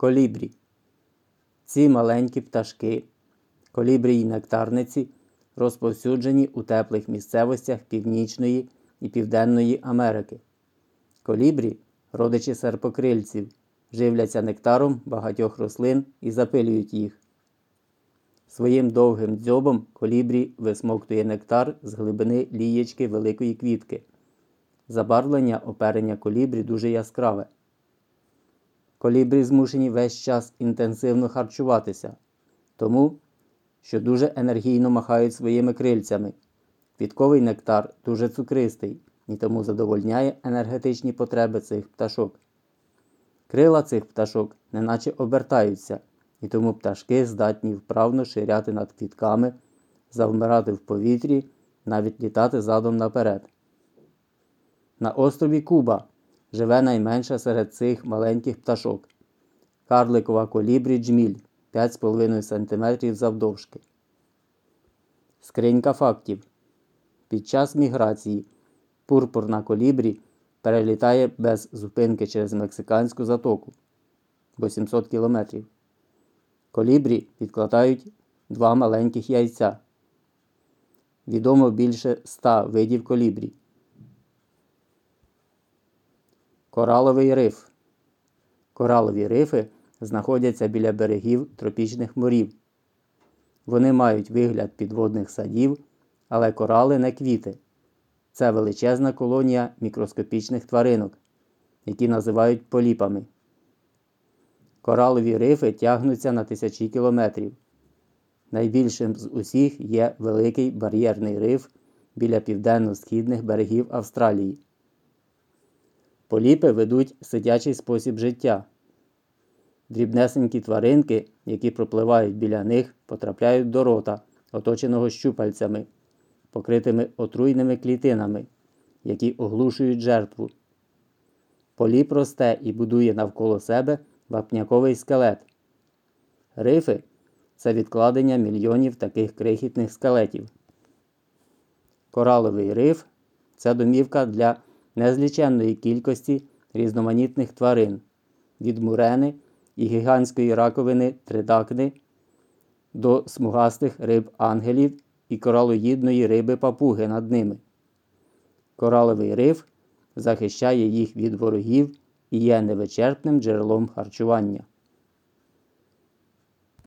Колібрі. Ці маленькі пташки, колібрії нектарниці, розповсюджені у теплих місцевостях Північної і Південної Америки. Колібрі, родичі серпокрильців, живляться нектаром багатьох рослин і запилюють їх. Своїм довгим дзьобом колібрі висмоктує нектар з глибини лієчки великої квітки. Забарвлення оперення колібрі дуже яскраве. Колібрі змушені весь час інтенсивно харчуватися, тому що дуже енергійно махають своїми крильцями. Квітковий нектар дуже цукристий і тому задовольняє енергетичні потреби цих пташок. Крила цих пташок неначе обертаються, і тому пташки здатні вправно ширяти над квітками, завмирати в повітрі, навіть літати задом наперед. На острові Куба живе найменша серед цих маленьких пташок. Карликова колібрі джміль 5,5 см завдовжки. Скринька фактів. Під час міграції пурпурна колібрі перелітає без зупинки через Мексиканську затоку 800 км. Колібрі відкладають два маленьких яйця. Відомо більше 100 видів колібрі. Кораловий риф. Коралові рифи знаходяться біля берегів тропічних морів. Вони мають вигляд підводних садів, але корали не квіти. Це величезна колонія мікроскопічних тваринок, які називають поліпами. Коралові рифи тягнуться на тисячі кілометрів. Найбільшим з усіх є великий бар'єрний риф біля південно-східних берегів Австралії. Поліпи ведуть сидячий спосіб життя. Дрібнесенькі тваринки, які пропливають біля них, потрапляють до рота, оточеного щупальцями, покритими отруйними клітинами, які оглушують жертву. Поліп росте і будує навколо себе вапняковий скелет. Рифи це відкладення мільйонів таких крихітних скелетів. Кораловий риф це домівка для незліченної кількості різноманітних тварин від мурени і гігантської раковини тридакни до смугастих риб ангелів і коралоїдної риби папуги над ними. Кораловий риф захищає їх від ворогів і є невичерпним джерелом харчування.